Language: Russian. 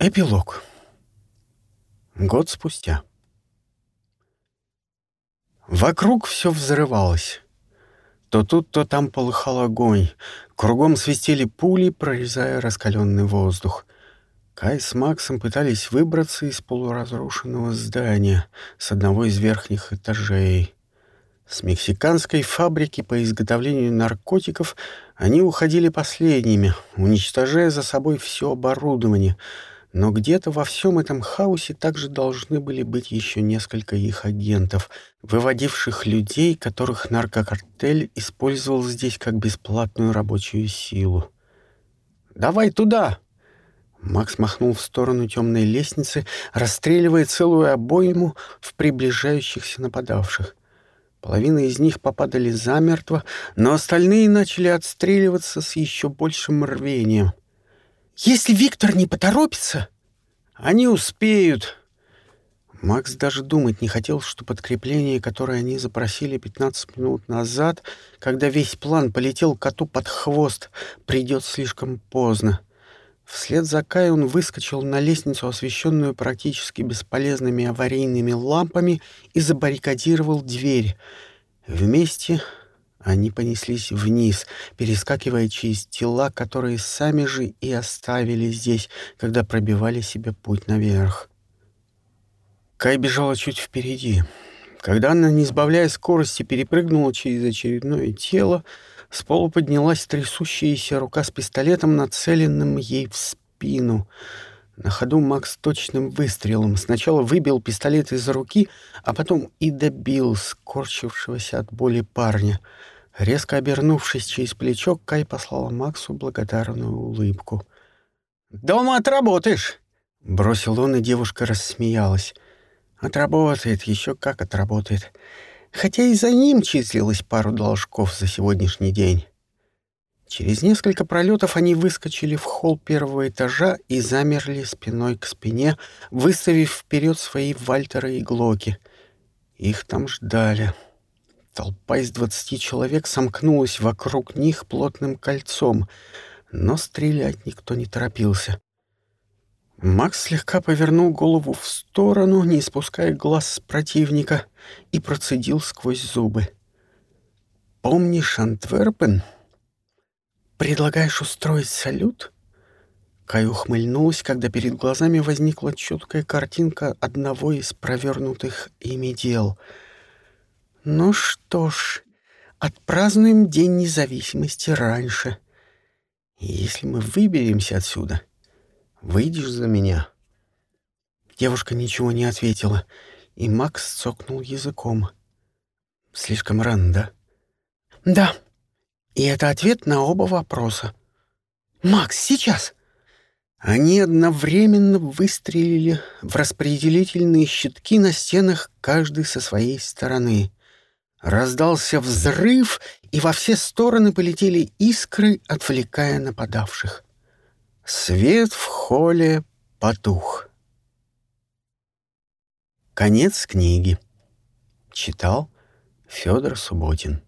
Эпилог. Год спустя. Вокруг все взрывалось. То тут, то там полыхал огонь. Кругом свистели пули, прорезая раскаленный воздух. Кай с Максом пытались выбраться из полуразрушенного здания с одного из верхних этажей. С мексиканской фабрики по изготовлению наркотиков они уходили последними, уничтожая за собой все оборудование — но где-то во всем этом хаосе также должны были быть еще несколько их агентов, выводивших людей, которых наркокартель использовал здесь как бесплатную рабочую силу. «Давай туда!» Макс махнул в сторону темной лестницы, расстреливая целую обойму в приближающихся нападавших. Половина из них попадали замертво, но остальные начали отстреливаться с еще большим рвением — если Виктор не поторопится, они успеют. Макс даже думать не хотел, что подкрепление, которое они запросили 15 минут назад, когда весь план полетел коту под хвост, придет слишком поздно. Вслед за Кай он выскочил на лестницу, освещенную практически бесполезными аварийными лампами, и забаррикадировал дверь. Вместе они понеслись вниз, перескакивая через тела, которые сами же и оставили здесь, когда пробивали себе путь наверх. Кай бежала чуть впереди. Когда она, не сбавляя скорости, перепрыгнула через очередное тело, с пола поднялась трясущаяся рука с пистолетом, нацеленным ей в спину. На ходу Макс точным выстрелом сначала выбил пистолет из руки, а потом и добил скорчившегося от боли парня — Резко обернувшись через плечо, Кай послала Максу благодарную улыбку. «Дома отработаешь!» — бросил он, и девушка рассмеялась. «Отработает, еще как отработает. Хотя и за ним числилось пару должков за сегодняшний день». Через несколько пролетов они выскочили в холл первого этажа и замерли спиной к спине, выставив вперед свои вальтеры и глоки. Их там ждали. Толпа из двадцати человек сомкнулась вокруг них плотным кольцом, но стрелять никто не торопился. Макс слегка повернул голову в сторону, не спуская глаз с противника, и процедил сквозь зубы. «Помнишь Антверпен? Предлагаешь устроить салют?» Кай ухмыльнулась, когда перед глазами возникла четкая картинка одного из провернутых ими дел — ну что ж, отпразднуем День независимости раньше. Если мы выберемся отсюда, выйдешь за меня. Девушка ничего не ответила, и Макс цокнул языком. Слишком рано, да? Да. И это ответ на оба вопроса. Макс, сейчас. Они одновременно выстрелили в распределительные щитки на стенах каждый со своей стороны. Раздался взрыв, и во все стороны полетели искры, отвлекая нападавших. Свет в холле потух. Конец книги. Читал Федор Субботин.